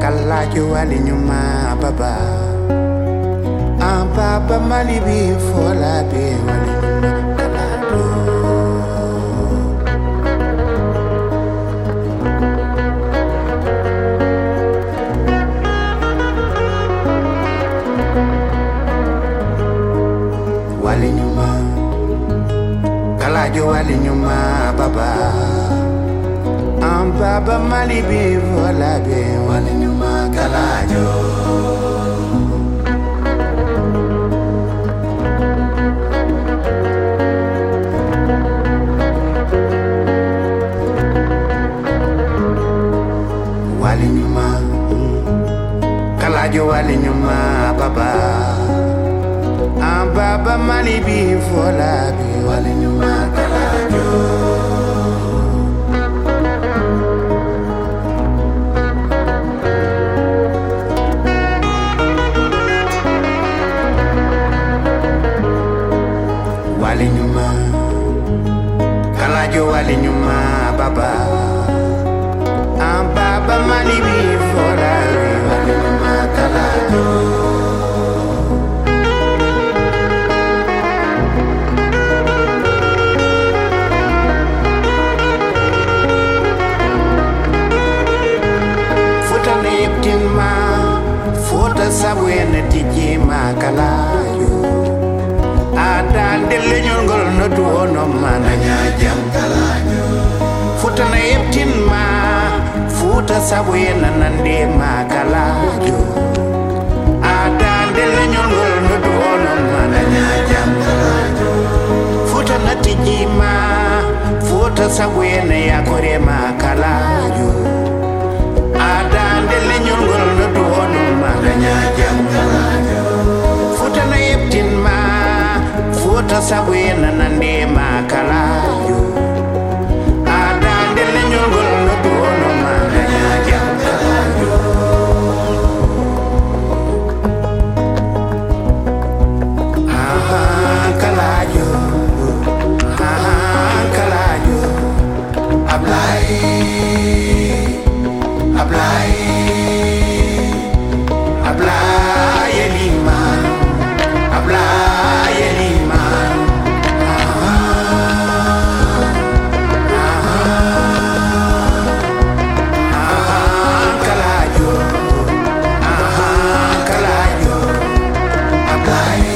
kalajo wali nyuma baba ah baba malibi fola be wali nyuma kalajo wali nyuma. Kalajo wali baba ah baba malibi fola be wali nyuma kalajo. Wali nyuma kalajo wali nyuma baba ah baba malibi fola be wali nyuma wali nyuma. Kalajo wali nyuma baba. Ah baba malibi fola be wali nyuma kalajo futa na yeptin ma futa sabu ene tijji ma mana nyajam kalajo futa na yeptin ma futa sabu ene nande ma kalajo ada delle nyongol no duono mana nyajam kalajo futa na ma futa sabu ene yakore futa na yeptin ma futa sabu ena nande ma kalajo Bye.